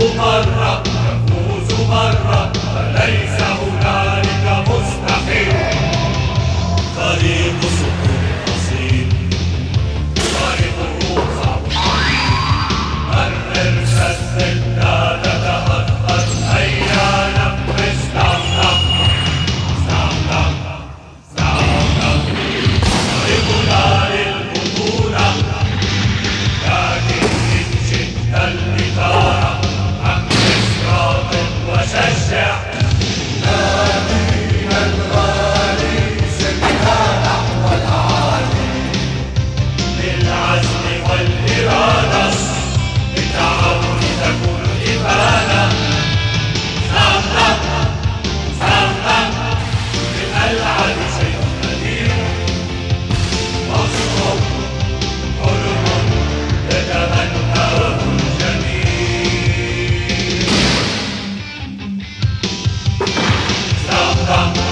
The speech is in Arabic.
تغلب مرة تفوز مرة فليس هنالك مستحيل طريق Stop, stop.